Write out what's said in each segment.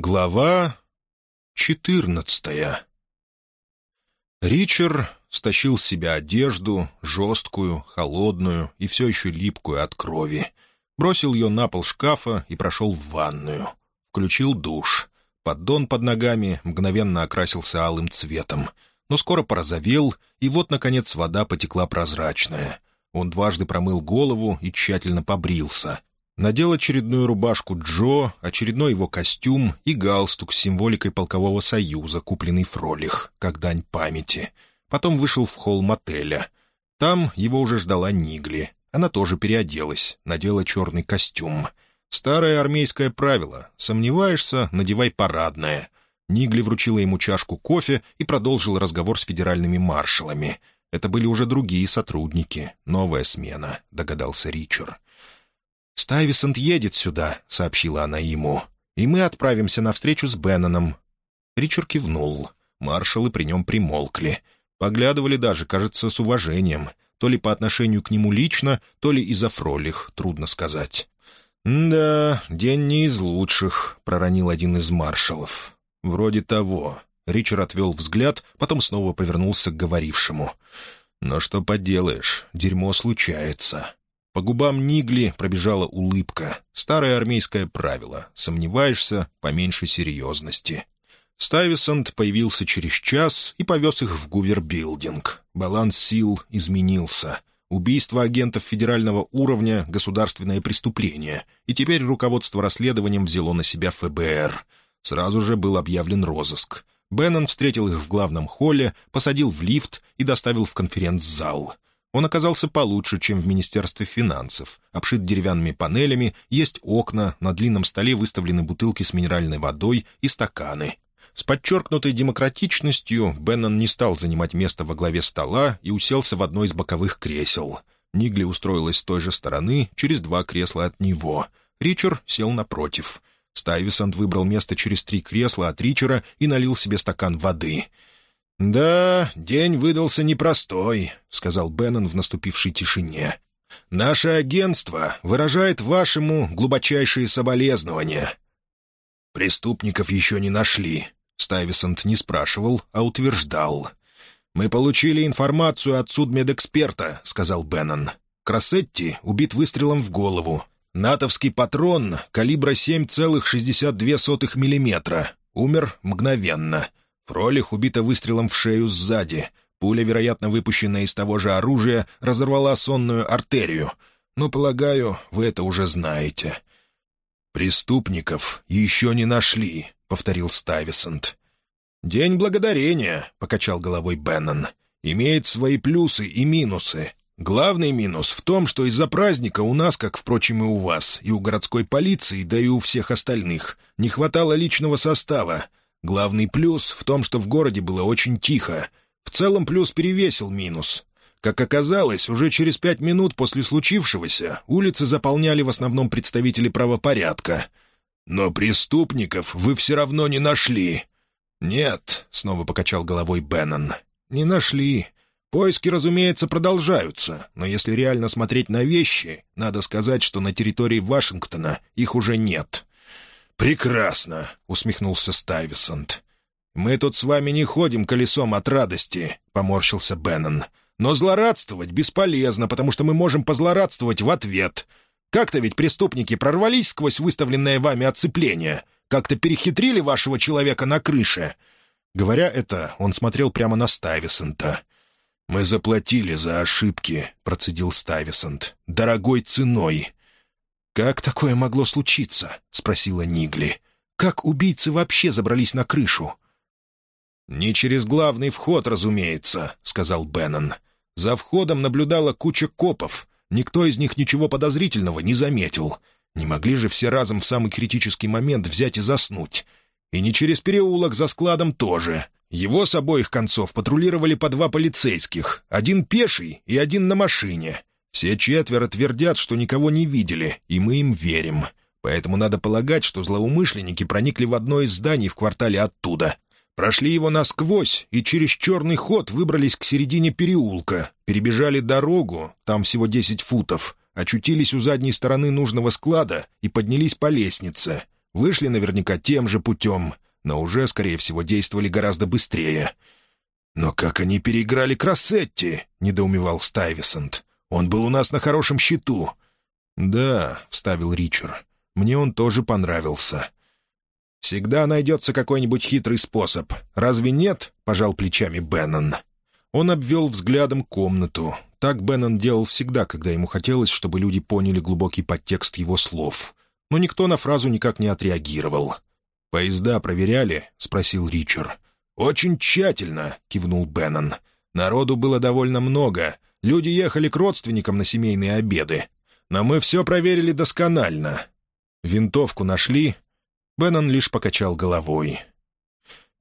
Глава четырнадцатая Ричард стащил с себя одежду, жесткую, холодную и все еще липкую от крови. Бросил ее на пол шкафа и прошел в ванную. Включил душ. Поддон под ногами мгновенно окрасился алым цветом, но скоро порозовел, и вот, наконец, вода потекла прозрачная. Он дважды промыл голову и тщательно побрился, Надел очередную рубашку Джо, очередной его костюм и галстук с символикой полкового союза, купленный Фролих, как дань памяти. Потом вышел в холл мотеля. Там его уже ждала Нигли. Она тоже переоделась, надела черный костюм. Старое армейское правило — сомневаешься, надевай парадное. Нигли вручила ему чашку кофе и продолжил разговор с федеральными маршалами. Это были уже другие сотрудники, новая смена, догадался Ричард. «Стайвисонт едет сюда», — сообщила она ему, — «и мы отправимся на встречу с Бенноном». Ричард кивнул. Маршалы при нем примолкли. Поглядывали даже, кажется, с уважением. То ли по отношению к нему лично, то ли из-за фролих, трудно сказать. «Да, день не из лучших», — проронил один из маршалов. «Вроде того». Ричард отвел взгляд, потом снова повернулся к говорившему. «Но что поделаешь, дерьмо случается. По губам Нигли пробежала улыбка. Старое армейское правило. Сомневаешься — поменьше серьезности. Стайвисонт появился через час и повез их в Гувербилдинг. Баланс сил изменился. Убийство агентов федерального уровня — государственное преступление, и теперь руководство расследованием взяло на себя ФБР. Сразу же был объявлен розыск. Беннон встретил их в главном холле, посадил в лифт и доставил в конференц-зал — он оказался получше, чем в Министерстве финансов. Обшит деревянными панелями, есть окна, на длинном столе выставлены бутылки с минеральной водой и стаканы. С подчеркнутой демократичностью Беннон не стал занимать место во главе стола и уселся в одно из боковых кресел. Нигли устроилась с той же стороны, через два кресла от него. Ричард сел напротив. Стайвисонт выбрал место через три кресла от Ричера и налил себе стакан воды — «Да, день выдался непростой», — сказал Беннон в наступившей тишине. «Наше агентство выражает вашему глубочайшие соболезнования». «Преступников еще не нашли», — Стайвисонт не спрашивал, а утверждал. «Мы получили информацию от судмедэксперта», — сказал Беннон. «Крассетти убит выстрелом в голову. Натовский патрон калибра 7,62 мм. Умер мгновенно. Фролих убита выстрелом в шею сзади. Пуля, вероятно, выпущенная из того же оружия, разорвала сонную артерию. Но, полагаю, вы это уже знаете. «Преступников еще не нашли», — повторил Стайвисонт. «День благодарения», — покачал головой Беннон. «Имеет свои плюсы и минусы. Главный минус в том, что из-за праздника у нас, как, впрочем, и у вас, и у городской полиции, да и у всех остальных, не хватало личного состава, Главный плюс в том, что в городе было очень тихо. В целом плюс перевесил минус. Как оказалось, уже через пять минут после случившегося улицы заполняли в основном представители правопорядка. «Но преступников вы все равно не нашли». «Нет», — снова покачал головой Беннон, — «не нашли. Поиски, разумеется, продолжаются, но если реально смотреть на вещи, надо сказать, что на территории Вашингтона их уже нет». «Прекрасно!» — усмехнулся Стайвисонт. «Мы тут с вами не ходим колесом от радости», — поморщился Беннон. «Но злорадствовать бесполезно, потому что мы можем позлорадствовать в ответ. Как-то ведь преступники прорвались сквозь выставленное вами оцепление. Как-то перехитрили вашего человека на крыше». Говоря это, он смотрел прямо на Стайвисонта. «Мы заплатили за ошибки», — процедил Стайвисонт. «Дорогой ценой. «Как такое могло случиться?» — спросила Нигли. «Как убийцы вообще забрались на крышу?» «Не через главный вход, разумеется», — сказал Беннон. «За входом наблюдала куча копов. Никто из них ничего подозрительного не заметил. Не могли же все разом в самый критический момент взять и заснуть. И не через переулок за складом тоже. Его с обоих концов патрулировали по два полицейских, один пеший и один на машине. Все четверо твердят, что никого не видели, и мы им верим. Поэтому надо полагать, что злоумышленники проникли в одно из зданий в квартале оттуда. Прошли его насквозь и через черный ход выбрались к середине переулка, перебежали дорогу, там всего десять футов, очутились у задней стороны нужного склада и поднялись по лестнице. Вышли наверняка тем же путем, но уже, скорее всего, действовали гораздо быстрее. «Но как они переиграли Крассетти?» — недоумевал Стайвисонт. «Он был у нас на хорошем счету». «Да», — вставил Ричард. «Мне он тоже понравился». «Всегда найдется какой-нибудь хитрый способ. Разве нет?» — пожал плечами Беннон. Он обвел взглядом комнату. Так Беннон делал всегда, когда ему хотелось, чтобы люди поняли глубокий подтекст его слов. Но никто на фразу никак не отреагировал. «Поезда проверяли?» — спросил Ричард. «Очень тщательно», — кивнул Беннон. «Народу было довольно много. Люди ехали к родственникам на семейные обеды. Но мы все проверили досконально. Винтовку нашли?» Беннон лишь покачал головой.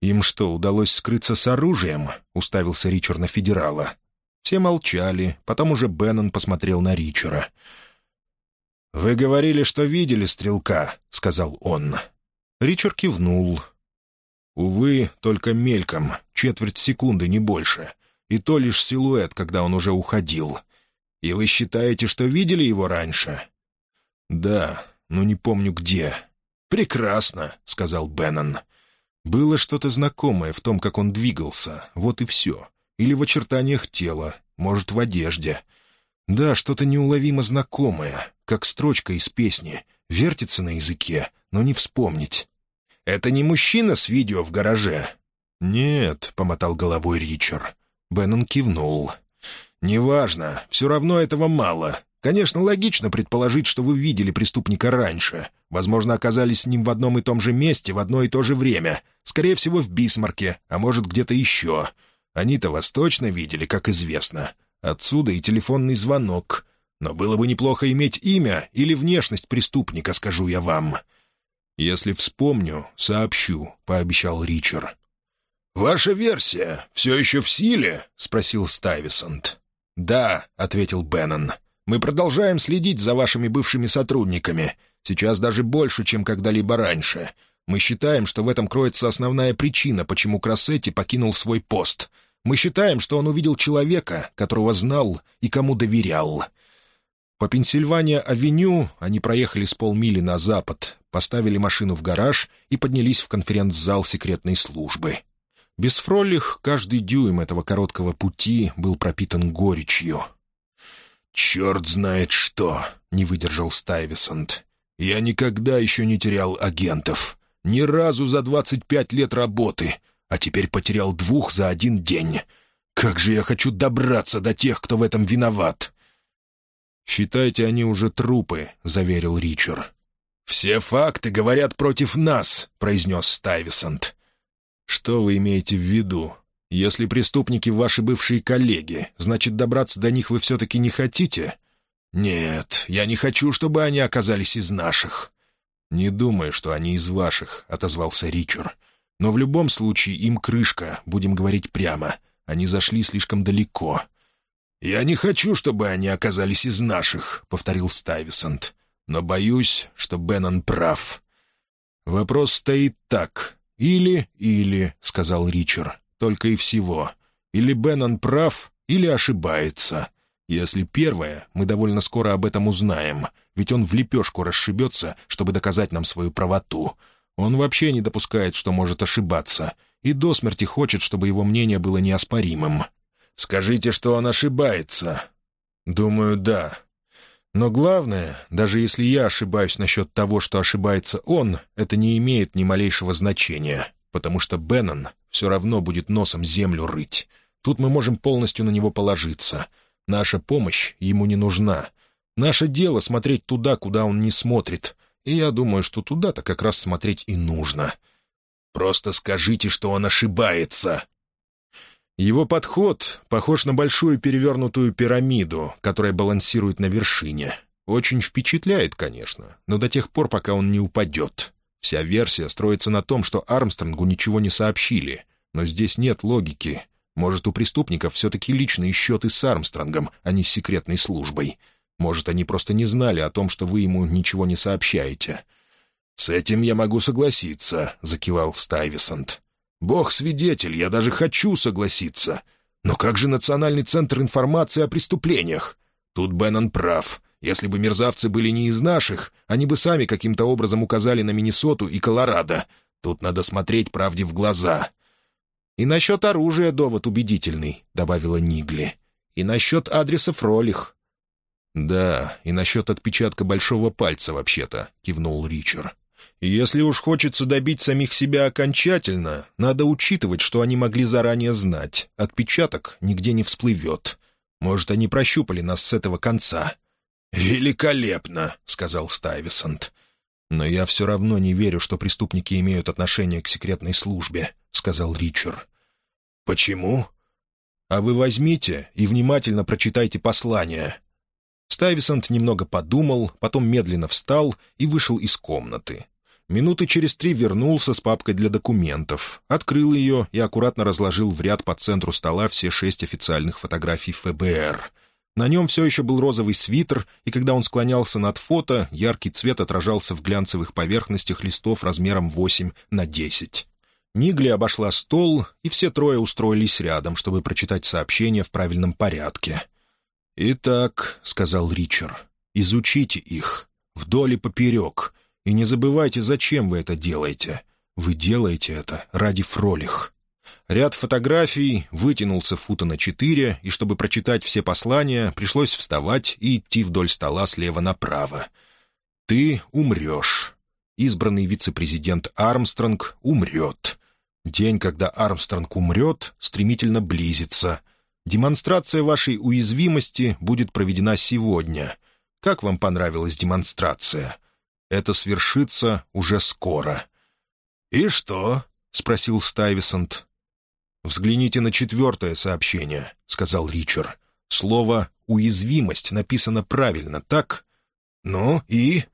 «Им что, удалось скрыться с оружием?» — уставился Ричард на федерала. Все молчали, потом уже Беннон посмотрел на Ричера. «Вы говорили, что видели стрелка», — сказал он. Ричард кивнул. «Увы, только мельком, четверть секунды, не больше. И то лишь силуэт, когда он уже уходил. И вы считаете, что видели его раньше?» «Да, но не помню где». «Прекрасно», — сказал Беннон. Было что-то знакомое в том, как он двигался, вот и все. Или в очертаниях тела, может, в одежде. Да, что-то неуловимо знакомое, как строчка из песни. Вертится на языке, но не вспомнить. «Это не мужчина с видео в гараже?» «Нет», — помотал головой Ричард. Беннон кивнул. «Неважно, все равно этого мало. Конечно, логично предположить, что вы видели преступника раньше. Возможно, оказались с ним в одном и том же месте в одно и то же время. Скорее всего, в Бисмарке, а может, где-то еще. Они-то вас точно видели, как известно. Отсюда и телефонный звонок. Но было бы неплохо иметь имя или внешность преступника, скажу я вам. «Если вспомню, сообщу», — пообещал Ричард. «Ваша версия все еще в силе?» — спросил Стайвисонт. «Да», — ответил Беннон. «Мы продолжаем следить за вашими бывшими сотрудниками. Сейчас даже больше, чем когда-либо раньше. Мы считаем, что в этом кроется основная причина, почему Крассетти покинул свой пост. Мы считаем, что он увидел человека, которого знал и кому доверял. По Пенсильвания-авеню они проехали с полмили на запад, поставили машину в гараж и поднялись в конференц-зал секретной службы. Без Фролих каждый дюйм этого короткого пути был пропитан горечью. «Черт знает что!» — не выдержал Стайвисонт. «Я никогда еще не терял агентов. Ни разу за двадцать пять лет работы, а теперь потерял двух за один день. Как же я хочу добраться до тех, кто в этом виноват!» «Считайте, они уже трупы», — заверил Ричард. «Все факты говорят против нас», — произнес Стайвисонт. «Что вы имеете в виду? Если преступники ваши бывшие коллеги, значит, добраться до них вы все-таки не хотите?» «Нет, я не хочу, чтобы они оказались из наших». «Не думаю, что они из ваших», — отозвался Ричард. «Но в любом случае им крышка, будем говорить прямо. Они зашли слишком далеко». «Я не хочу, чтобы они оказались из наших», — повторил Стайвисонт. «Но боюсь, что Беннон прав». «Вопрос стоит так. Или-или», — сказал Ричард. «Только и всего. Или Беннон прав, или ошибается. Если первое, мы довольно скоро об этом узнаем, ведь он в лепешку расшибется, чтобы доказать нам свою правоту. Он вообще не допускает, что может ошибаться, и до смерти хочет, чтобы его мнение было неоспоримым. Скажите, что он ошибается. Думаю, да. Но главное, даже если я ошибаюсь насчет того, что ошибается он, это не имеет ни малейшего значения, потому что Беннон все равно будет носом землю рыть. Тут мы можем полностью на него положиться — Наша помощь ему не нужна. Наше дело — смотреть туда, куда он не смотрит. И я думаю, что туда-то как раз смотреть и нужно. Просто скажите, что он ошибается. Его подход похож на большую перевернутую пирамиду, которая балансирует на вершине. Очень впечатляет, конечно, но до тех пор, пока он не упадет. Вся версия строится на том, что Армстронгу ничего не сообщили. Но здесь нет логики. Может, у преступников все-таки личные счеты с Армстронгом, а не с секретной службой. Может, они просто не знали о том, что вы ему ничего не сообщаете. «С этим я могу согласиться», — закивал Стайвисонт. «Бог свидетель, я даже хочу согласиться. Но как же Национальный центр информации о преступлениях? Тут Беннон прав. Если бы мерзавцы были не из наших, они бы сами каким-то образом указали на Миннесоту и Колорадо. Тут надо смотреть правде в глаза». «И насчет оружия довод убедительный», — добавила Нигли. «И насчет адреса Фролих». «Да, и насчет отпечатка большого пальца, вообще-то», — кивнул Ричард. Если уж хочется добить самих себя окончательно, надо учитывать, что они могли заранее знать. Отпечаток нигде не всплывет. Может, они прощупали нас с этого конца». «Великолепно», — сказал Стайвисонт. «Но я все равно не верю, что преступники имеют отношение к секретной службе», — сказал Ричард. «Почему?» «А вы возьмите и внимательно прочитайте послание». Стайвисонт немного подумал, потом медленно встал и вышел из комнаты. Минуты через три вернулся с папкой для документов, открыл ее и аккуратно разложил в ряд по центру стола все шесть официальных фотографий ФБР. На нем все еще был розовый свитер, и когда он склонялся над фото, яркий цвет отражался в глянцевых поверхностях листов размером 8 на 10. Нигли обошла стол, и все трое устроились рядом, чтобы прочитать сообщения в правильном порядке. «Итак», — сказал Ричард, — «изучите их, вдоль и поперек, и не забывайте, зачем вы это делаете. Вы делаете это ради фролих». Ряд фотографий вытянулся фута на четыре, и чтобы прочитать все послания, пришлось вставать и идти вдоль стола слева направо. «Ты умрешь. Избранный вице-президент Армстронг умрет. День, когда Армстронг умрет, стремительно близится. Демонстрация вашей уязвимости будет проведена сегодня. Как вам понравилась демонстрация? Это свершится уже скоро». «И что?» — спросил Стайвисонт. «Взгляните на четвертое сообщение», — сказал Ричард. «Слово «уязвимость» написано правильно, так?» «Ну и?»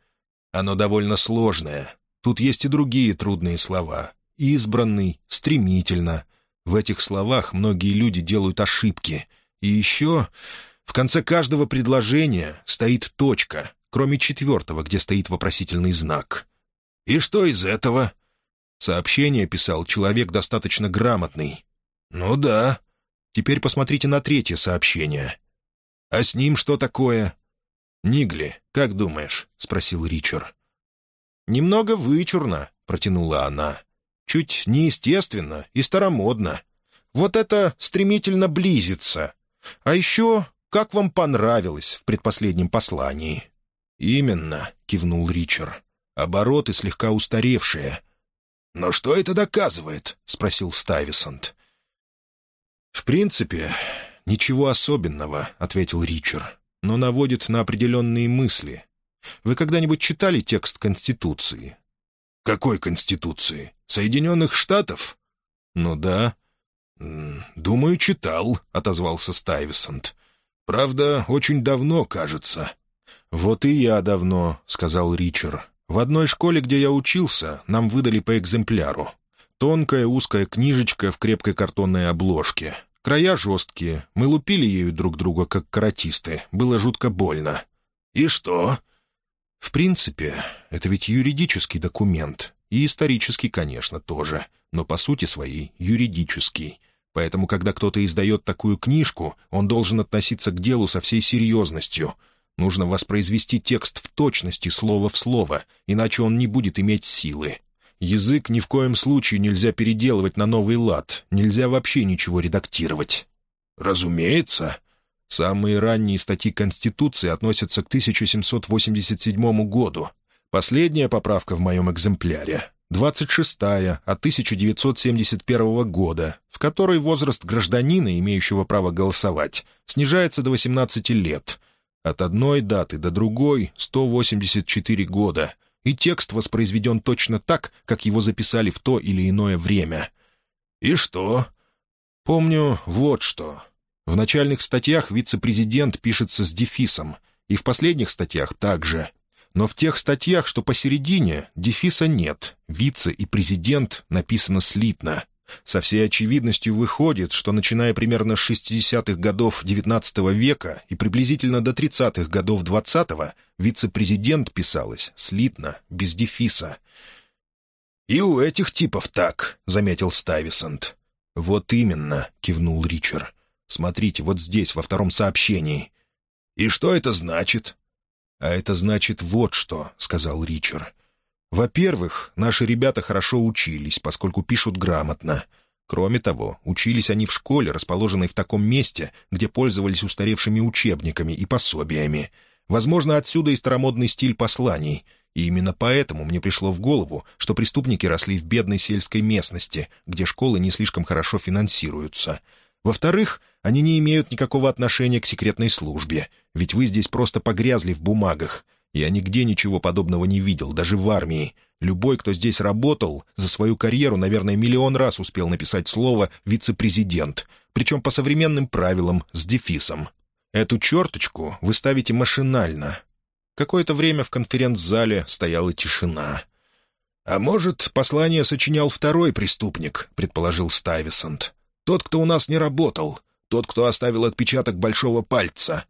«Оно довольно сложное. Тут есть и другие трудные слова. Избранный, стремительно. В этих словах многие люди делают ошибки. И еще в конце каждого предложения стоит точка, кроме четвертого, где стоит вопросительный знак. «И что из этого?» Сообщение писал человек достаточно грамотный, «Ну да. Теперь посмотрите на третье сообщение. А с ним что такое?» «Нигли, как думаешь?» — спросил Ричард. «Немного вычурно», — протянула она. «Чуть неестественно и старомодно. Вот это стремительно близится. А еще, как вам понравилось в предпоследнем послании?» «Именно», — кивнул Ричард. «Обороты слегка устаревшие». «Но что это доказывает?» — спросил Стайвисонт. «В принципе, ничего особенного», — ответил Ричард, «но наводит на определенные мысли. Вы когда-нибудь читали текст Конституции?» «Какой Конституции? Соединенных Штатов?» «Ну да». «Думаю, читал», — отозвался Стайвисонт. «Правда, очень давно, кажется». «Вот и я давно», — сказал Ричард. «В одной школе, где я учился, нам выдали по экземпляру. Тонкая узкая книжечка в крепкой картонной обложке. Края жесткие. Мы лупили ею друг друга, как каратисты. Было жутко больно. «И что?» «В принципе, это ведь юридический документ. И исторический, конечно, тоже. Но по сути своей юридический. Поэтому, когда кто-то издает такую книжку, он должен относиться к делу со всей серьезностью. Нужно воспроизвести текст в точности, слово в слово, иначе он не будет иметь силы. Язык ни в коем случае нельзя переделывать на новый лад, нельзя вообще ничего редактировать. Разумеется. Самые ранние статьи Конституции относятся к 1787 году. Последняя поправка в моем экземпляре — 26-я от 1971 года, в которой возраст гражданина, имеющего право голосовать, снижается до 18 лет. От одной даты до другой — 184 года — и текст воспроизведен точно так, как его записали в то или иное время. «И что?» «Помню вот что. В начальных статьях вице-президент пишется с дефисом, и в последних статьях также. Но в тех статьях, что посередине, дефиса нет, вице и президент написано слитно. Со всей очевидностью выходит, что начиная примерно с 60-х годов XIX века и приблизительно до 30-х годов XX вице-президент писалось слитно, без дефиса. «И у этих типов так», — заметил Стайвисонт. «Вот именно», — кивнул Ричард. «Смотрите, вот здесь, во втором сообщении». «И что это значит?» «А это значит вот что», — сказал Ричард. «Во-первых, наши ребята хорошо учились, поскольку пишут грамотно. Кроме того, учились они в школе, расположенной в таком месте, где пользовались устаревшими учебниками и пособиями. Возможно, отсюда и старомодный стиль посланий. И именно поэтому мне пришло в голову, что преступники росли в бедной сельской местности, где школы не слишком хорошо финансируются. Во-вторых, они не имеют никакого отношения к секретной службе, ведь вы здесь просто погрязли в бумагах. Я нигде ничего подобного не видел, даже в армии. Любой, кто здесь работал, за свою карьеру, наверное, миллион раз успел написать слово «вице-президент», причем по современным правилам, с дефисом. Эту черточку вы ставите машинально. Какое-то время в конференц-зале стояла тишина. «А может, послание сочинял второй преступник», — предположил Стайвисонт. «Тот, кто у нас не работал, тот, кто оставил отпечаток большого пальца».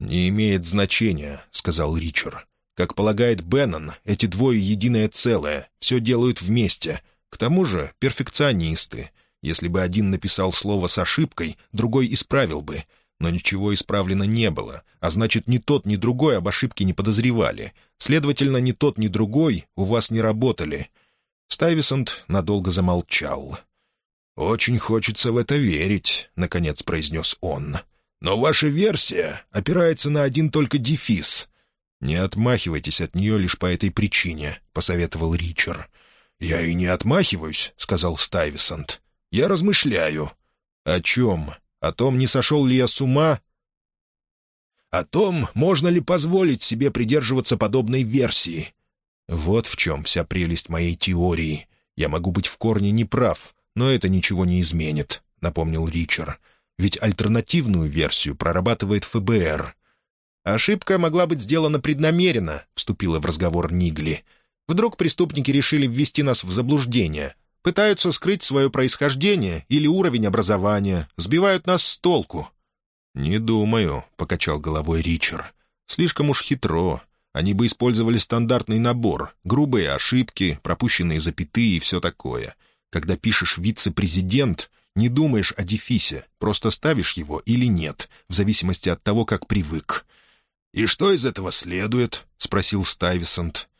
«Не имеет значения», — сказал Ричард. «Как полагает Беннон, эти двое единое целое, все делают вместе. К тому же перфекционисты. Если бы один написал слово с ошибкой, другой исправил бы. Но ничего исправлено не было, а значит, ни тот, ни другой об ошибке не подозревали. Следовательно, ни тот, ни другой у вас не работали». Стайвисонт надолго замолчал. «Очень хочется в это верить», — наконец произнес он. «Но ваша версия опирается на один только дефис». «Не отмахивайтесь от нее лишь по этой причине», — посоветовал Ричард. «Я и не отмахиваюсь», — сказал Стайвисонт. «Я размышляю». «О чем?» О том, не сошел ли я с ума? О том, можно ли позволить себе придерживаться подобной версии. Вот в чем вся прелесть моей теории. Я могу быть в корне неправ, но это ничего не изменит, — напомнил Ричард. Ведь альтернативную версию прорабатывает ФБР. «Ошибка могла быть сделана преднамеренно», — вступила в разговор Нигли. «Вдруг преступники решили ввести нас в заблуждение, Пытаются скрыть свое происхождение или уровень образования, сбивают нас с толку». «Не думаю», — покачал головой Ричард. «Слишком уж хитро. Они бы использовали стандартный набор, грубые ошибки, пропущенные запятые и все такое. Когда пишешь «вице-президент», не думаешь о дефисе, просто ставишь его или нет, в зависимости от того, как привык. «И что из этого следует?» — спросил Стайвисонт.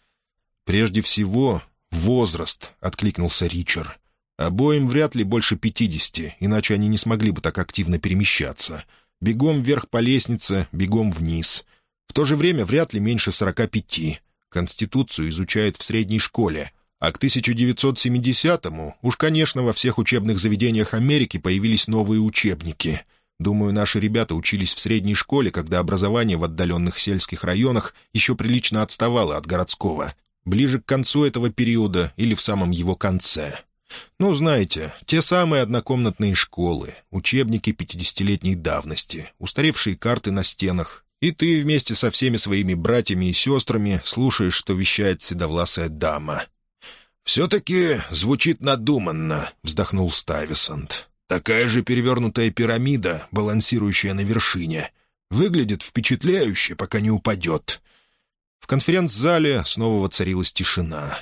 «Прежде всего, «Возраст», — откликнулся Ричард. «Обоим вряд ли больше пятидесяти, иначе они не смогли бы так активно перемещаться. Бегом вверх по лестнице, бегом вниз. В то же время вряд ли меньше сорока пяти. Конституцию изучают в средней школе, а к 1970-му уж, конечно, во всех учебных заведениях Америки появились новые учебники. Думаю, наши ребята учились в средней школе, когда образование в отдаленных сельских районах еще прилично отставало от городского, ближе к концу этого периода или в самом его конце. Ну, знаете, те самые однокомнатные школы, учебники пятидесятилетней давности, устаревшие карты на стенах, и ты вместе со всеми своими братьями и сестрами слушаешь, что вещает седовласая дама. «Все-таки звучит надуманно», — вздохнул Стайвисонт. «Такая же перевернутая пирамида, балансирующая на вершине. Выглядит впечатляюще, пока не упадет. В конференц-зале снова воцарилась тишина.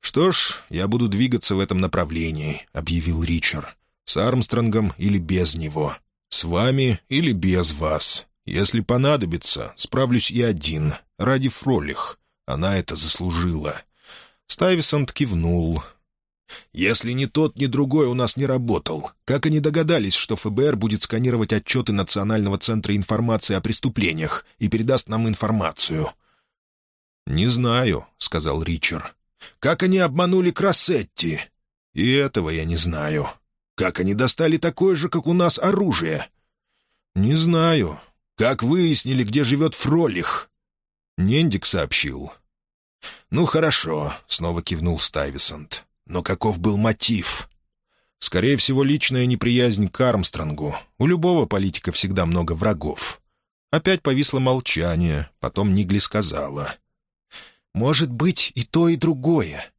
«Что ж, я буду двигаться в этом направлении», — объявил Ричард. «С Армстронгом или без него. С вами или без вас. Если понадобится, справлюсь и один, ради Фролих. Она это заслужила». Стайвисонт кивнул. «Если ни тот, ни другой у нас не работал, как они догадались, что ФБР будет сканировать отчеты Национального центра информации о преступлениях и передаст нам информацию?» «Не знаю», — сказал Ричард. «Как они обманули Крассетти?» «И этого я не знаю. Как они достали такое же, как у нас, оружие?» «Не знаю. Как выяснили, где живет Фролих?» Нендик сообщил. «Ну, хорошо», — снова кивнул Стайвисонт. «Но каков был мотив?» «Скорее всего, личная неприязнь к Армстронгу. У любого политика всегда много врагов». Опять повисло молчание, потом Нигли сказала. Может быть и то, и другое.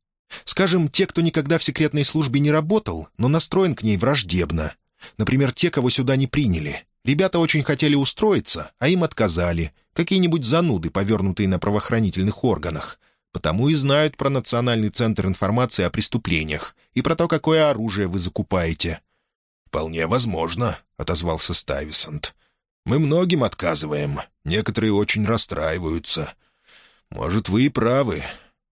Скажем, те, кто никогда в секретной службе не работал, но настроен к ней враждебно. Например, те, кого сюда не приняли. Ребята очень хотели устроиться, а им отказали. Какие-нибудь зануды, повернутые на правоохранительных органах. Потому и знают про Национальный центр информации о преступлениях и про то, какое оружие вы закупаете. «Вполне возможно», — отозвался Стайвисонт. Мы многим отказываем. Некоторые очень расстраиваются. Может, вы и правы».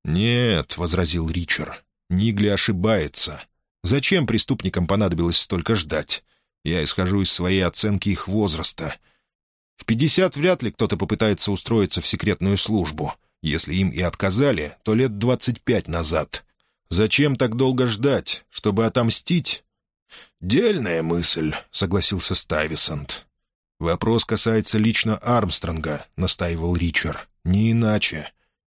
«Нет», — возразил Ричард. «Нигли ошибается. Зачем преступникам понадобилось столько ждать? Я исхожу из своей оценки их возраста. В пятьдесят вряд ли кто-то попытается устроиться в секретную службу. Если им и отказали, то лет двадцать пять назад. Зачем так долго ждать? Чтобы отомстить?» «Дельная мысль», — согласился Стайвисонт. «Вопрос касается лично Армстронга», — настаивал Ричард. «Не иначе.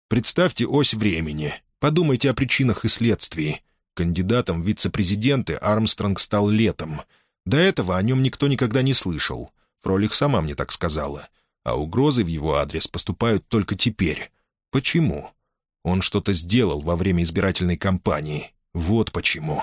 Представьте ось времени. Подумайте о причинах и следствии. Кандидатом в вице-президенты Армстронг стал летом. До этого о нем никто никогда не слышал. Фролих сама мне так сказала. А угрозы в его адрес поступают только теперь. Почему? Он что-то сделал во время избирательной кампании. Вот почему.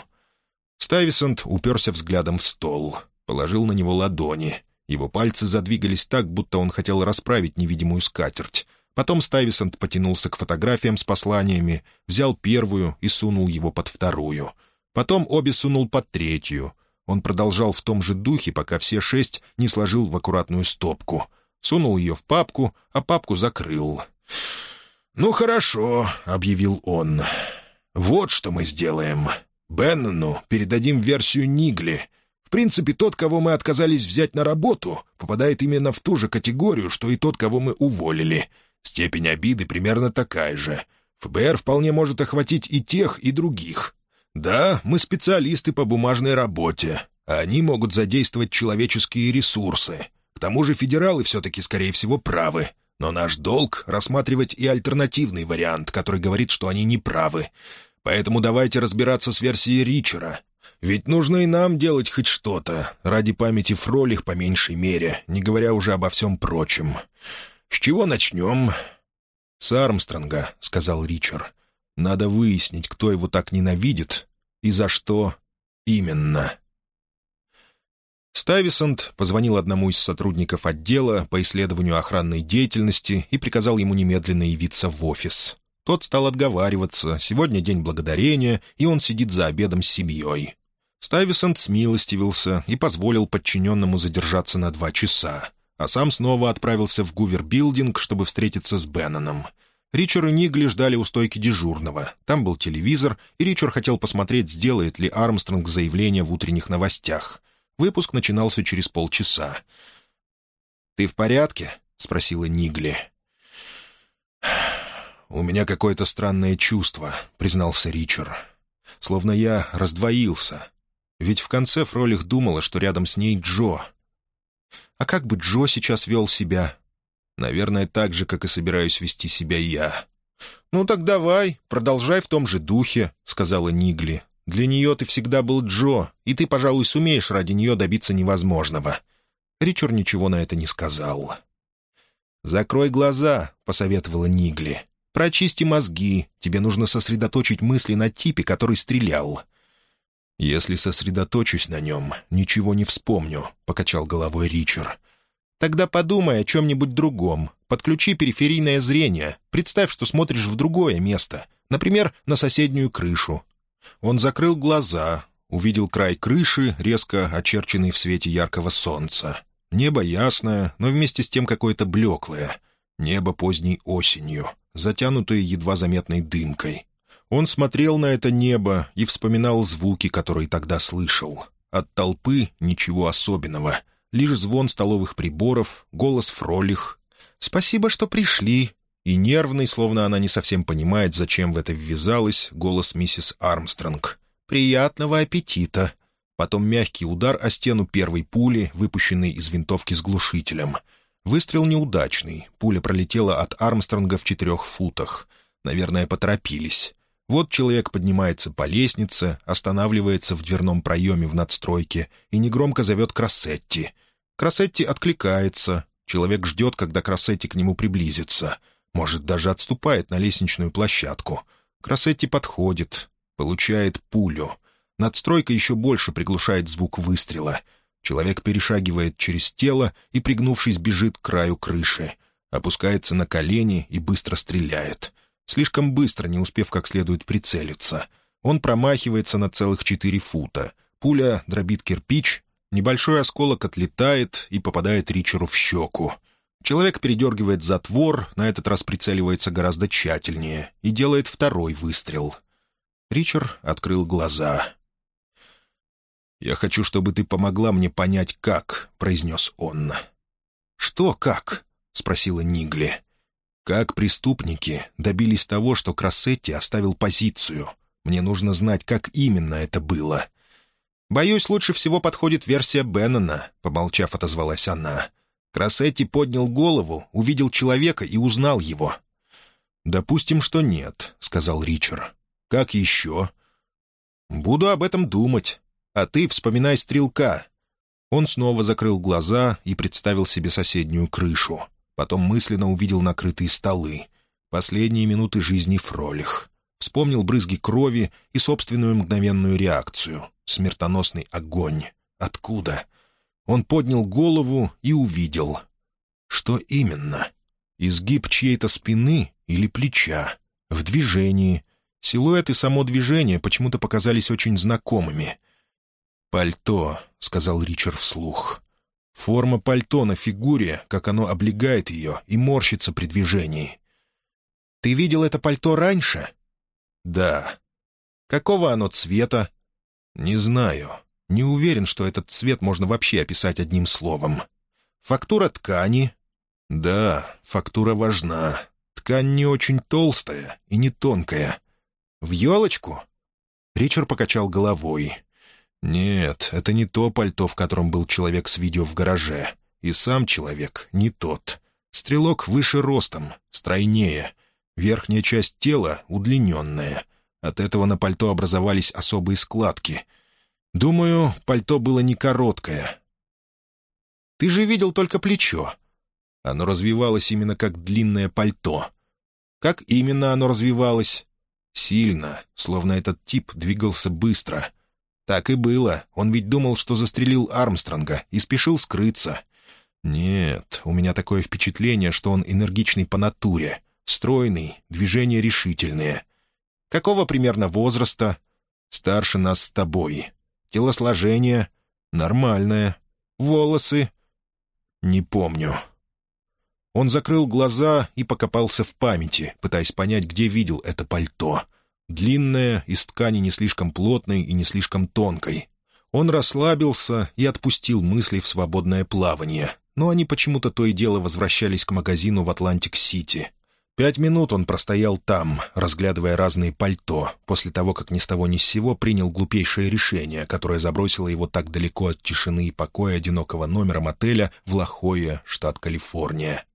Стайвисонт уперся взглядом в стол, положил на него ладони. Его пальцы задвигались так, будто он хотел расправить невидимую скатерть. Потом Стайвисонт потянулся к фотографиям с посланиями, взял первую и сунул его под вторую. Потом обе сунул под третью. Он продолжал в том же духе, пока все шесть не сложил в аккуратную стопку. Сунул ее в папку, а папку закрыл. «Ну хорошо», — объявил он. «Вот что мы сделаем. Беннону передадим версию Нигли. В принципе, тот, кого мы отказались взять на работу, попадает именно в ту же категорию, что и тот, кого мы уволили. Степень обиды примерно такая же. ФБР вполне может охватить и тех, и других. Да, мы специалисты по бумажной работе, а они могут задействовать человеческие ресурсы. К тому же федералы все-таки, скорее всего, правы. Но наш долг — рассматривать и альтернативный вариант, который говорит, что они не правы. Поэтому давайте разбираться с версией Ричера. Ведь нужно и нам делать хоть что-то, ради памяти Фролих по меньшей мере, не говоря уже обо всем прочем. «С чего начнем?» «С Армстронга», — сказал Ричард. «Надо выяснить, кто его так ненавидит и за что именно». Стайвесант позвонил одному из сотрудников отдела по исследованию охранной деятельности и приказал ему немедленно явиться в офис. Тот стал отговариваться, сегодня день благодарения, и он сидит за обедом с семьей. Стайвесант смилостивился и позволил подчиненному задержаться на два часа а сам снова отправился в Гувер-билдинг, чтобы встретиться с Бэнноном. Ричер и Нигли ждали у стойки дежурного. Там был телевизор, и Ричер хотел посмотреть, сделает ли Армстронг заявление в утренних новостях. Выпуск начинался через полчаса. «Ты в порядке?» — спросила Нигли. «У меня какое-то странное чувство», — признался Ричард. «Словно я раздвоился. Ведь в конце Фролих думала, что рядом с ней Джо. А как бы Джо сейчас вел себя? Наверное, так же, как и собираюсь вести себя я. «Ну так давай, продолжай в том же духе», — сказала Нигли. «Для нее ты всегда был Джо, и ты, пожалуй, сумеешь ради нее добиться невозможного». Ричард ничего на это не сказал. «Закрой глаза», — посоветовала Нигли. «Прочисти мозги. Тебе нужно сосредоточить мысли на типе, который стрелял. «Если сосредоточусь на нем, ничего не вспомню», — покачал головой Ричард. «Тогда подумай о чем-нибудь другом. Подключи периферийное зрение. Представь, что смотришь в другое место. Например, на соседнюю крышу». Он закрыл глаза, увидел край крыши, резко очерченный в свете яркого солнца. Небо ясное, но вместе с тем какое-то блеклое. Небо поздней осенью, затянутое едва заметной дымкой. Он смотрел на это небо и вспоминал звуки, которые тогда слышал. От толпы ничего особенного. Лишь звон столовых приборов, голос фролих. «Спасибо, что пришли». И нервный, словно она не совсем понимает, зачем в это ввязалась, голос миссис Армстронг. «Приятного аппетита». Потом мягкий удар о стену первой пули, выпущенной из винтовки с глушителем. Выстрел неудачный. Пуля пролетела от Армстронга в четырех футах. Наверное, поторопились. Вот человек поднимается по лестнице, останавливается в дверном проеме в надстройке и негромко зовет Крассетти. Крассетти откликается. Человек ждет, когда Крассетти к нему приблизится. Может, даже отступает на лестничную площадку. Крассетти подходит, получает пулю. Надстройка еще больше приглушает звук выстрела. Человек перешагивает через тело и, пригнувшись, бежит к краю крыши. Опускается на колени и быстро стреляет — Слишком быстро, не успев как следует прицелиться. Он промахивается на целых четыре фута. Пуля дробит кирпич. Небольшой осколок отлетает и попадает Ричеру в щеку. Человек передергивает затвор, на этот раз прицеливается гораздо тщательнее и делает второй выстрел. Ричард открыл глаза. «Я хочу, чтобы ты помогла мне понять, как», — произнес он. «Что как?» — спросила Нигли. «Как преступники добились того, что Крассетти оставил позицию? Мне нужно знать, как именно это было». «Боюсь, лучше всего подходит версия Беннона», — помолчав, отозвалась она. Крассетти поднял голову, увидел человека и узнал его. «Допустим, что нет», — сказал Ричард. «Как еще?» «Буду об этом думать. А ты вспоминай стрелка». Он снова закрыл глаза и представил себе соседнюю крышу. Потом мысленно увидел накрытые столы. Последние минуты жизни Фролих. Вспомнил брызги крови и собственную мгновенную реакцию. Смертоносный огонь. Откуда? Он поднял голову и увидел. Что именно? Изгиб чьей-то спины или плеча? В движении. Силуэт и само движение почему-то показались очень знакомыми. «Пальто», — сказал Ричард вслух. «Форма пальто на фигуре, как оно облегает ее и морщится при движении». «Ты видел это пальто раньше?» «Да». «Какого оно цвета?» «Не знаю. Не уверен, что этот цвет можно вообще описать одним словом. Фактура ткани?» «Да, фактура важна. Ткань не очень толстая и не тонкая». «В елочку?» Ричард покачал головой. «Нет, это не то пальто, в котором был человек с видео в гараже. И сам человек не тот. Стрелок выше ростом, стройнее. Верхняя часть тела удлиненная. От этого на пальто образовались особые складки. Думаю, пальто было не короткое. Ты же видел только плечо. Оно развивалось именно как длинное пальто. Как именно оно развивалось? Сильно, словно этот тип двигался быстро. Так и было. Он ведь думал, что застрелил Армстронга и спешил скрыться. Нет, у меня такое впечатление, что он энергичный по натуре. Стройный, движения решительные. Какого примерно возраста? Старше нас с тобой. Телосложение? Нормальное. Волосы? Не помню. Он закрыл глаза и покопался в памяти, пытаясь понять, где видел это пальто — длинное, из ткани не слишком плотной и не слишком тонкой. Он расслабился и отпустил мысли в свободное плавание, но они почему-то то и дело возвращались к магазину в Атлантик-Сити. Пять минут он простоял там, разглядывая разные пальто, после того, как ни с того ни с сего принял глупейшее решение, которое забросило его так далеко от тишины и покоя одинокого номера мотеля в Лахое, штат Калифорния.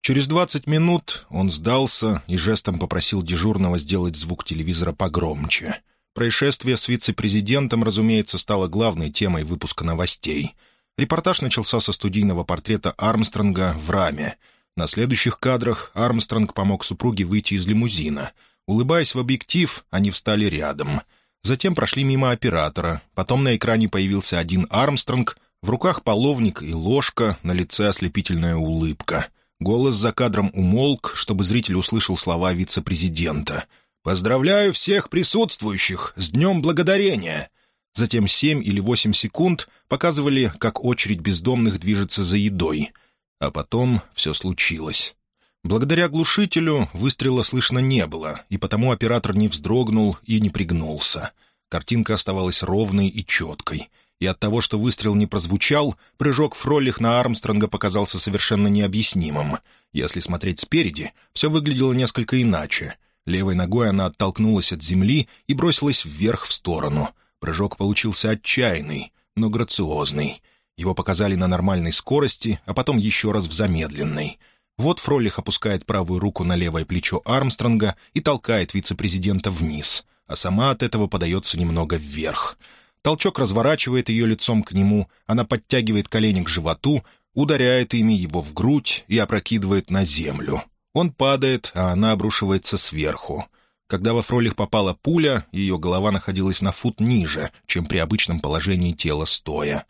Через двадцать минут он сдался и жестом попросил дежурного сделать звук телевизора погромче. Происшествие с вице-президентом, разумеется, стало главной темой выпуска новостей. Репортаж начался со студийного портрета Армстронга в раме. На следующих кадрах Армстронг помог супруге выйти из лимузина. Улыбаясь в объектив, они встали рядом. Затем прошли мимо оператора. Потом на экране появился один Армстронг, в руках половник и ложка, на лице ослепительная улыбка — Голос за кадром умолк, чтобы зритель услышал слова вице-президента. «Поздравляю всех присутствующих с Днем Благодарения!» Затем семь или восемь секунд показывали, как очередь бездомных движется за едой. А потом все случилось. Благодаря глушителю выстрела слышно не было, и потому оператор не вздрогнул и не пригнулся. Картинка оставалась ровной и четкой — и от того, что выстрел не прозвучал, прыжок Фролих на Армстронга показался совершенно необъяснимым. Если смотреть спереди, все выглядело несколько иначе. Левой ногой она оттолкнулась от земли и бросилась вверх в сторону. Прыжок получился отчаянный, но грациозный. Его показали на нормальной скорости, а потом еще раз в замедленной. Вот Фролих опускает правую руку на левое плечо Армстронга и толкает вице-президента вниз, а сама от этого подается немного вверх — Толчок разворачивает ее лицом к нему, она подтягивает колени к животу, ударяет ими его в грудь и опрокидывает на землю. Он падает, а она обрушивается сверху. Когда во Фролих попала пуля, ее голова находилась на фут ниже, чем при обычном положении тела стоя.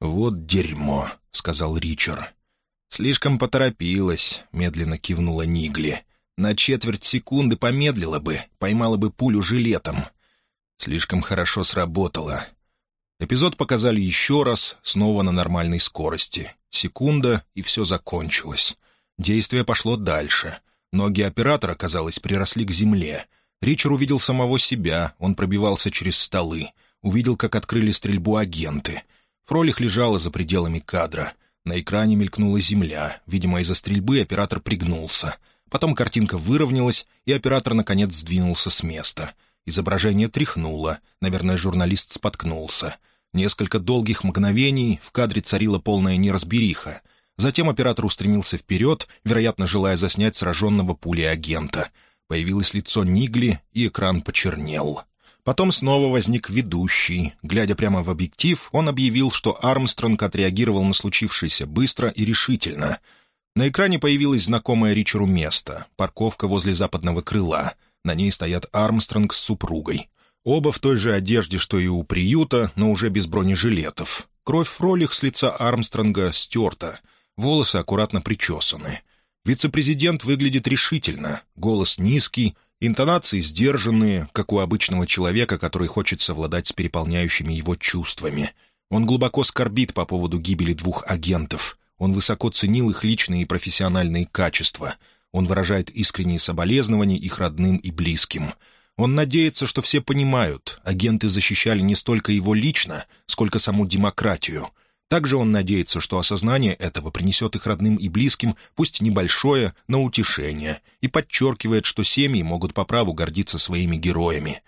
«Вот дерьмо», — сказал Ричард. «Слишком поторопилась», — медленно кивнула Нигли. «На четверть секунды помедлила бы, поймала бы пулю жилетом. Слишком хорошо сработало. Эпизод показали еще раз, снова на нормальной скорости. Секунда, и все закончилось. Действие пошло дальше. Ноги оператора, казалось, приросли к земле. Ричард увидел самого себя, он пробивался через столы. Увидел, как открыли стрельбу агенты. Фролих лежала за пределами кадра. На экране мелькнула земля. Видимо, из-за стрельбы оператор пригнулся. Потом картинка выровнялась, и оператор, наконец, сдвинулся с места. Изображение тряхнуло. Наверное, журналист споткнулся. Несколько долгих мгновений в кадре царила полная неразбериха. Затем оператор устремился вперед, вероятно, желая заснять сраженного пулей агента. Появилось лицо Нигли, и экран почернел. Потом снова возник ведущий. Глядя прямо в объектив, он объявил, что Армстронг отреагировал на случившееся быстро и решительно. На экране появилось знакомое Ричеру место — парковка возле западного крыла. На ней стоят Армстронг с супругой. Оба в той же одежде, что и у приюта, но уже без бронежилетов. Кровь Фролих с лица Армстронга стерта, волосы аккуратно причесаны. Вице-президент выглядит решительно, голос низкий, интонации сдержанные, как у обычного человека, который хочет совладать с переполняющими его чувствами. Он глубоко скорбит по поводу гибели двух агентов. Он высоко ценил их личные и профессиональные качества. Он выражает искренние соболезнования их родным и близким — он надеется, что все понимают, агенты защищали не столько его лично, сколько саму демократию. Также он надеется, что осознание этого принесет их родным и близким, пусть небольшое, но утешение, и подчеркивает, что семьи могут по праву гордиться своими героями.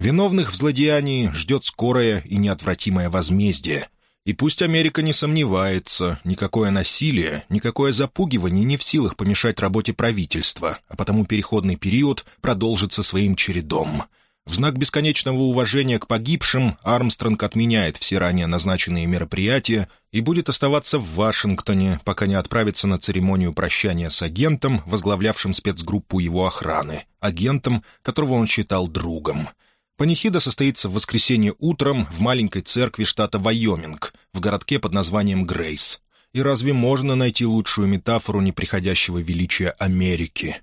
Виновных в злодеянии ждет скорое и неотвратимое возмездие — и пусть Америка не сомневается, никакое насилие, никакое запугивание не в силах помешать работе правительства, а потому переходный период продолжится своим чередом. В знак бесконечного уважения к погибшим Армстронг отменяет все ранее назначенные мероприятия и будет оставаться в Вашингтоне, пока не отправится на церемонию прощания с агентом, возглавлявшим спецгруппу его охраны, агентом, которого он считал другом — Панихида состоится в воскресенье утром в маленькой церкви штата Вайоминг, в городке под названием Грейс. И разве можно найти лучшую метафору неприходящего величия Америки?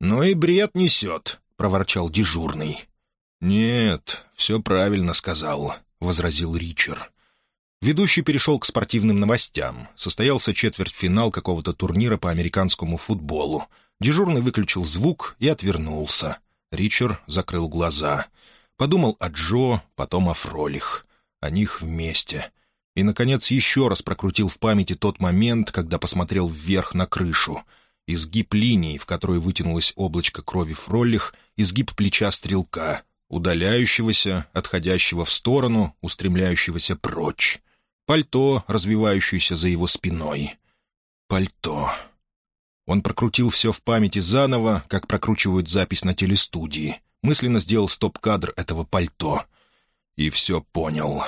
«Ну и бред несет», — проворчал дежурный. «Нет, все правильно сказал», — возразил Ричард. Ведущий перешел к спортивным новостям. Состоялся четвертьфинал какого-то турнира по американскому футболу. Дежурный выключил звук и отвернулся. Ричард закрыл глаза — Подумал о Джо, потом о Фролих. О них вместе. И, наконец, еще раз прокрутил в памяти тот момент, когда посмотрел вверх на крышу. Изгиб линии, в которой вытянулось облачко крови Фролих, изгиб плеча стрелка, удаляющегося, отходящего в сторону, устремляющегося прочь. Пальто, развивающееся за его спиной. Пальто. Он прокрутил все в памяти заново, как прокручивают запись на телестудии — мысленно сделал стоп-кадр этого пальто. И все понял.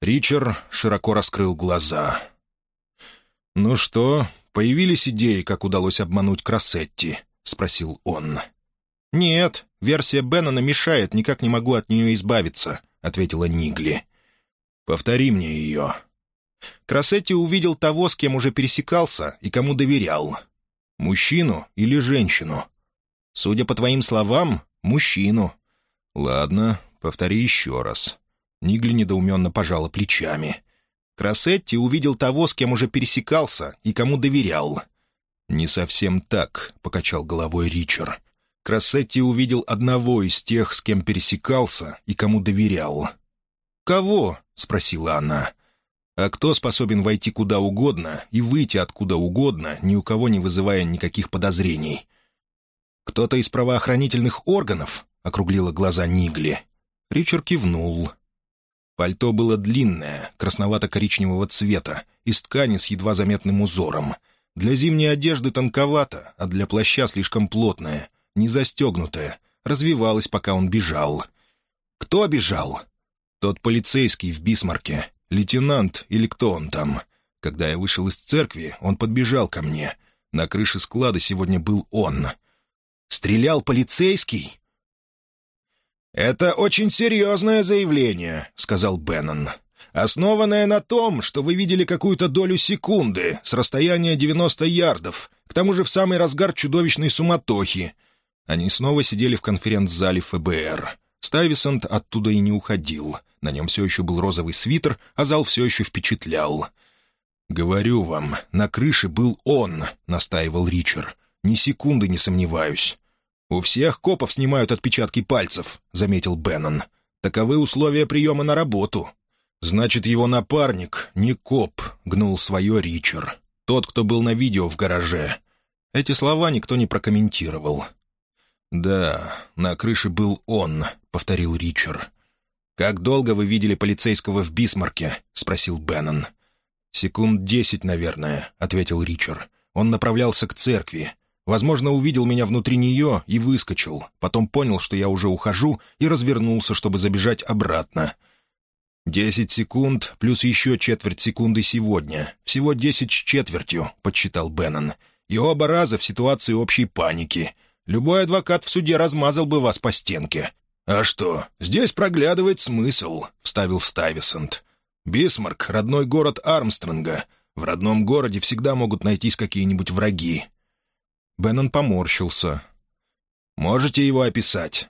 Ричард широко раскрыл глаза. «Ну что, появились идеи, как удалось обмануть Крассетти?» — спросил он. «Нет, версия Беннона мешает, никак не могу от нее избавиться», — ответила Нигли. «Повтори мне ее». Крассетти увидел того, с кем уже пересекался и кому доверял. Мужчину или женщину? Судя по твоим словам, «Мужчину». «Ладно, повтори еще раз». Нигли недоуменно пожала плечами. Красетти увидел того, с кем уже пересекался и кому доверял. «Не совсем так», — покачал головой Ричард. Красетти увидел одного из тех, с кем пересекался и кому доверял. «Кого?» — спросила она. «А кто способен войти куда угодно и выйти откуда угодно, ни у кого не вызывая никаких подозрений? «Кто-то из правоохранительных органов?» — округлила глаза Нигли. Ричард кивнул. Пальто было длинное, красновато-коричневого цвета, из ткани с едва заметным узором. Для зимней одежды тонковато, а для плаща слишком плотное, не застегнутое, развивалось, пока он бежал. «Кто бежал?» «Тот полицейский в Бисмарке, лейтенант или кто он там. Когда я вышел из церкви, он подбежал ко мне. На крыше склада сегодня был он. Стрелял полицейский?» «Это очень серьезное заявление», — сказал Беннон. «Основанное на том, что вы видели какую-то долю секунды с расстояния 90 ярдов, к тому же в самый разгар чудовищной суматохи». Они снова сидели в конференц-зале ФБР. Стайвисонт оттуда и не уходил. На нем все еще был розовый свитер, а зал все еще впечатлял. «Говорю вам, на крыше был он», — настаивал Ричард. «Ни секунды не сомневаюсь». «У всех копов снимают отпечатки пальцев», — заметил Беннон. «Таковы условия приема на работу». «Значит, его напарник не коп», — гнул свое Ричард. «Тот, кто был на видео в гараже». Эти слова никто не прокомментировал. «Да, на крыше был он», — повторил Ричард. «Как долго вы видели полицейского в Бисмарке?» — спросил Беннон. «Секунд десять, наверное», — ответил Ричард. «Он направлялся к церкви. Возможно, увидел меня внутри нее и выскочил. Потом понял, что я уже ухожу, и развернулся, чтобы забежать обратно. «Десять секунд плюс еще четверть секунды сегодня. Всего десять с четвертью», — подсчитал Беннон. «И оба раза в ситуации общей паники. Любой адвокат в суде размазал бы вас по стенке. «А что, здесь проглядывает смысл», — вставил Стайвисонт. «Бисмарк — родной город Армстронга. В родном городе всегда могут найтись какие-нибудь враги». Беннон поморщился. «Можете его описать?»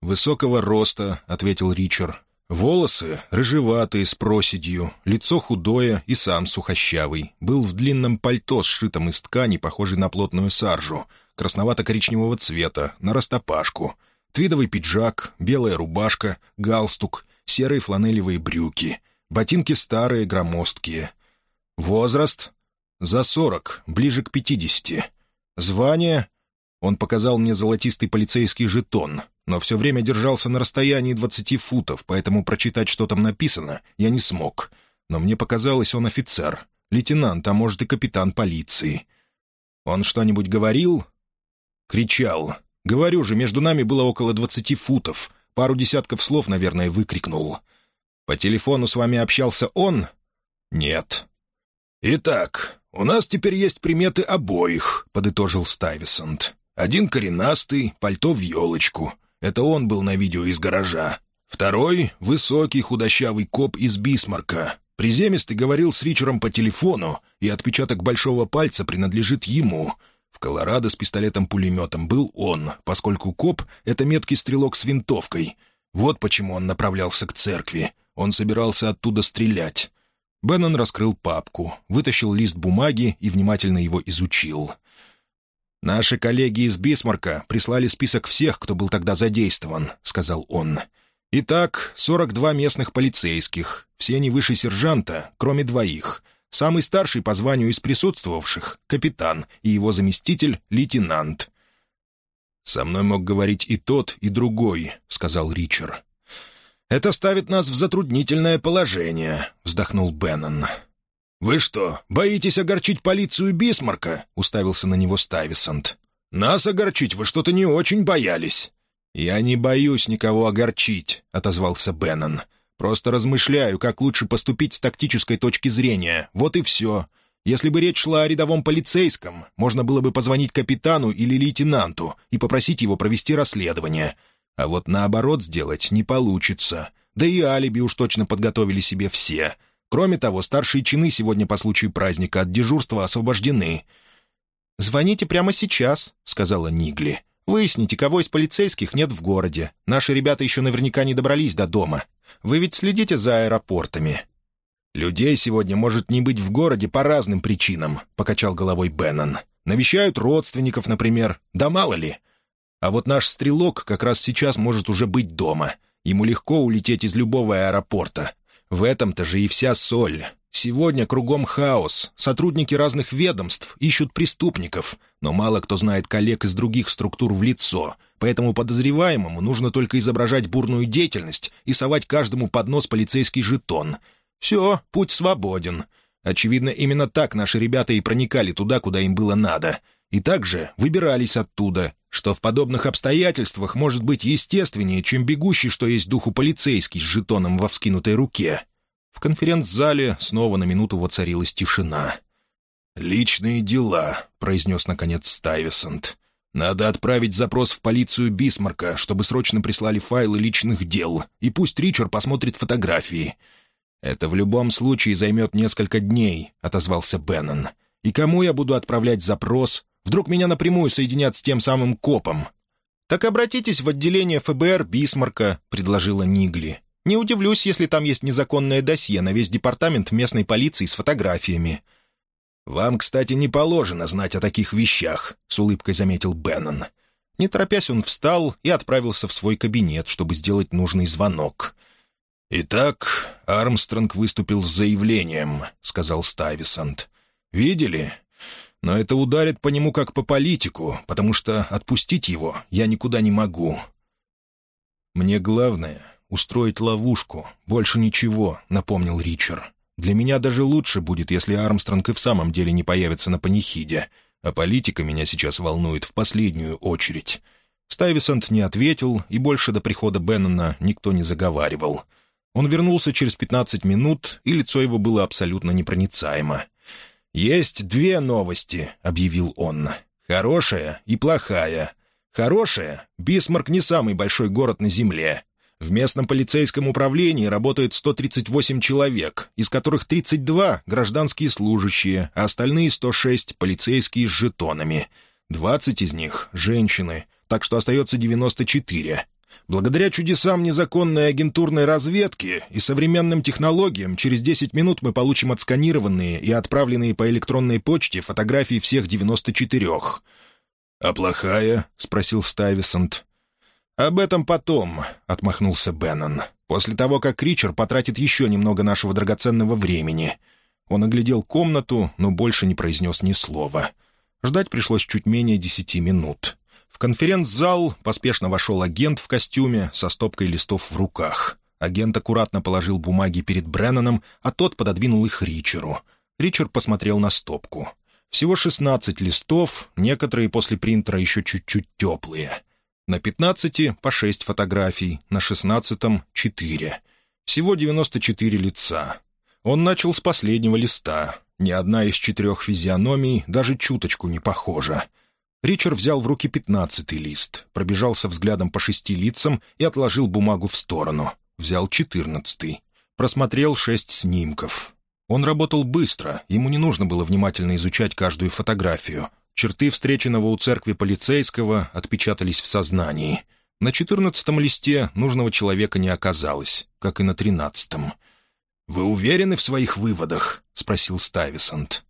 «Высокого роста», — ответил Ричард. «Волосы рыжеватые, с проседью, лицо худое и сам сухощавый. Был в длинном пальто, сшитом из ткани, похожей на плотную саржу, красновато-коричневого цвета, на растопашку». Твидовый пиджак, белая рубашка, галстук, серые фланелевые брюки, ботинки старые, громоздкие. Возраст? За сорок, ближе к пятидесяти. Звание? Он показал мне золотистый полицейский жетон, но все время держался на расстоянии двадцати футов, поэтому прочитать, что там написано, я не смог. Но мне показалось, он офицер, лейтенант, а может и капитан полиции. Он что-нибудь говорил? Кричал. Говорю же, между нами было около двадцати футов. Пару десятков слов, наверное, выкрикнул. По телефону с вами общался он? Нет. «Итак, у нас теперь есть приметы обоих», — подытожил Стайвисонт. «Один коренастый, пальто в елочку. Это он был на видео из гаража. Второй — высокий худощавый коп из Бисмарка. Приземистый говорил с Ричером по телефону, и отпечаток большого пальца принадлежит ему. Колорадо с пистолетом-пулеметом был он, поскольку коп — это меткий стрелок с винтовкой. Вот почему он направлялся к церкви. Он собирался оттуда стрелять. Беннон раскрыл папку, вытащил лист бумаги и внимательно его изучил. «Наши коллеги из Бисмарка прислали список всех, кто был тогда задействован», — сказал он. «Итак, 42 местных полицейских, все не выше сержанта, кроме двоих. Самый старший по званию из присутствовавших — капитан, и его заместитель — лейтенант. «Со мной мог говорить и тот, и другой», — сказал Ричард. «Это ставит нас в затруднительное положение», — вздохнул Беннон. «Вы что, боитесь огорчить полицию Бисмарка?» — уставился на него Стайвисонт. «Нас огорчить вы что-то не очень боялись». «Я не боюсь никого огорчить», — отозвался Беннон. Просто размышляю, как лучше поступить с тактической точки зрения. Вот и все. Если бы речь шла о рядовом полицейском, можно было бы позвонить капитану или лейтенанту и попросить его провести расследование. А вот наоборот сделать не получится. Да и алиби уж точно подготовили себе все. Кроме того, старшие чины сегодня по случаю праздника от дежурства освобождены. «Звоните прямо сейчас», — сказала Нигли. «Выясните, кого из полицейских нет в городе. Наши ребята еще наверняка не добрались до дома. Вы ведь следите за аэропортами». «Людей сегодня может не быть в городе по разным причинам», — покачал головой Беннон. «Навещают родственников, например. Да мало ли. А вот наш стрелок как раз сейчас может уже быть дома. Ему легко улететь из любого аэропорта. В этом-то же и вся соль. Сегодня кругом хаос. Сотрудники разных ведомств ищут преступников, но мало кто знает коллег из других структур в лицо, поэтому подозреваемому нужно только изображать бурную деятельность и совать каждому под нос полицейский жетон. Все, путь свободен. Очевидно, именно так наши ребята и проникали туда, куда им было надо. И также выбирались оттуда, что в подобных обстоятельствах может быть естественнее, чем бегущий, что есть духу полицейский с жетоном во вскинутой руке. В конференц-зале снова на минуту воцарилась тишина. «Личные дела», — произнес наконец Стайвесант. «Надо отправить запрос в полицию Бисмарка, чтобы срочно прислали файлы личных дел, и пусть Ричард посмотрит фотографии». «Это в любом случае займет несколько дней», — отозвался Беннон. «И кому я буду отправлять запрос? Вдруг меня напрямую соединят с тем самым копом?» «Так обратитесь в отделение ФБР Бисмарка», — предложила Нигли. «Не удивлюсь, если там есть незаконное досье на весь департамент местной полиции с фотографиями». «Вам, кстати, не положено знать о таких вещах», — с улыбкой заметил Беннон. Не торопясь, он встал и отправился в свой кабинет, чтобы сделать нужный звонок. «Итак, Армстронг выступил с заявлением», — сказал Стайвисант. «Видели? Но это ударит по нему как по политику, потому что отпустить его я никуда не могу». «Мне главное — устроить ловушку, больше ничего», — напомнил Ричард. «Для меня даже лучше будет, если Армстронг и в самом деле не появится на панихиде, а политика меня сейчас волнует в последнюю очередь». Стайвисант не ответил, и больше до прихода Беннона никто не заговаривал — он вернулся через пятнадцать минут, и лицо его было абсолютно непроницаемо. «Есть две новости», — объявил он. «Хорошая и плохая. Хорошая — Бисмарк не самый большой город на Земле. В местном полицейском управлении работает 138 человек, из которых 32 — гражданские служащие, а остальные 106 — полицейские с жетонами. 20 из них — женщины, так что остается 94. Благодаря чудесам незаконной агентурной разведки и современным технологиям через 10 минут мы получим отсканированные и отправленные по электронной почте фотографии всех 94. «А плохая?» — спросил Стайвисонт. «Об этом потом», — отмахнулся Беннон. «После того, как Ричер потратит еще немного нашего драгоценного времени». Он оглядел комнату, но больше не произнес ни слова. Ждать пришлось чуть менее десяти минут. В конференц-зал поспешно вошел агент в костюме со стопкой листов в руках. Агент аккуратно положил бумаги перед Бреннаном, а тот пододвинул их Ричеру. Ричард посмотрел на стопку. Всего 16 листов, некоторые после принтера еще чуть-чуть теплые. На 15 по 6 фотографий, на 16 — 4. Всего 94 лица. Он начал с последнего листа. Ни одна из четырех физиономий даже чуточку не похожа. Ричард взял в руки пятнадцатый лист, пробежался взглядом по шести лицам и отложил бумагу в сторону. Взял четырнадцатый. Просмотрел шесть снимков. Он работал быстро, ему не нужно было внимательно изучать каждую фотографию. Черты встреченного у церкви полицейского отпечатались в сознании. На четырнадцатом листе нужного человека не оказалось, как и на тринадцатом. «Вы уверены в своих выводах?» — спросил Стайвисонт.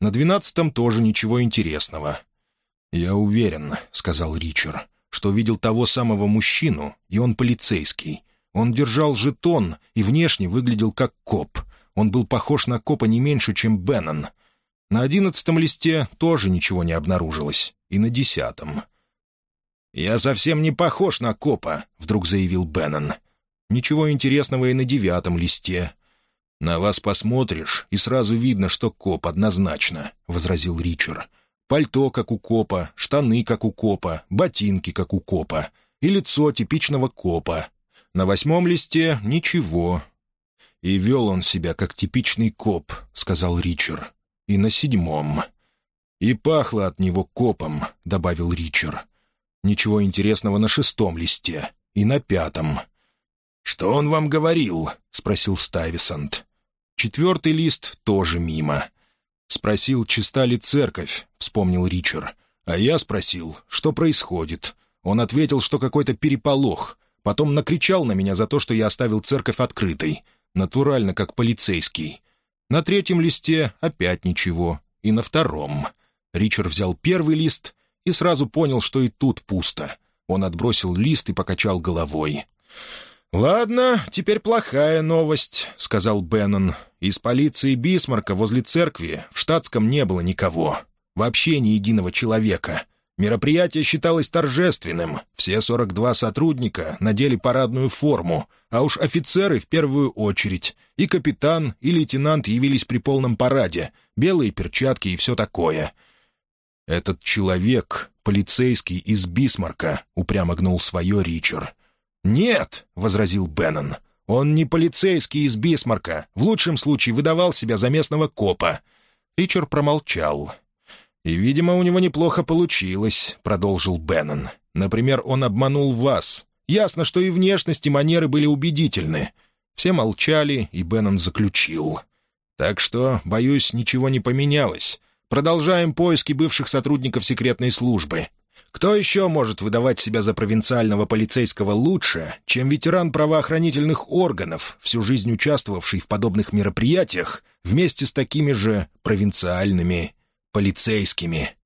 На двенадцатом тоже ничего интересного. «Я уверен», — сказал Ричард, — «что видел того самого мужчину, и он полицейский. Он держал жетон и внешне выглядел как коп. Он был похож на копа не меньше, чем Беннон. На одиннадцатом листе тоже ничего не обнаружилось, и на десятом». «Я совсем не похож на копа», — вдруг заявил Беннон. «Ничего интересного и на девятом листе». «На вас посмотришь, и сразу видно, что коп однозначно», — возразил Ричард. Пальто, как у копа, штаны, как у копа, ботинки, как у копа, и лицо типичного копа. На восьмом листе — ничего. «И вел он себя, как типичный коп», — сказал Ричард. «И на седьмом». «И пахло от него копом», — добавил Ричард. «Ничего интересного на шестом листе. И на пятом». «Что он вам говорил?» — спросил Стайвисант. Четвертый лист тоже мимо. Спросил, чиста ли церковь, вспомнил Ричард. А я спросил, что происходит. Он ответил, что какой-то переполох. Потом накричал на меня за то, что я оставил церковь открытой. Натурально, как полицейский. На третьем листе опять ничего. И на втором. Ричард взял первый лист и сразу понял, что и тут пусто. Он отбросил лист и покачал головой. «Ладно, теперь плохая новость», — сказал Беннон. «Из полиции Бисмарка возле церкви в штатском не было никого. Вообще ни единого человека. Мероприятие считалось торжественным. Все 42 сотрудника надели парадную форму, а уж офицеры в первую очередь. И капитан, и лейтенант явились при полном параде. Белые перчатки и все такое». «Этот человек, полицейский из Бисмарка», — упрямо гнул свое Ричард. «Нет», — возразил Беннон, — «он не полицейский из Бисмарка. В лучшем случае выдавал себя за местного копа». Ричард промолчал. «И, видимо, у него неплохо получилось», — продолжил Беннон. «Например, он обманул вас. Ясно, что и внешность, и манеры были убедительны». Все молчали, и Беннон заключил. «Так что, боюсь, ничего не поменялось. Продолжаем поиски бывших сотрудников секретной службы. Кто еще может выдавать себя за провинциального полицейского лучше, чем ветеран правоохранительных органов, всю жизнь участвовавший в подобных мероприятиях вместе с такими же провинциальными полицейскими?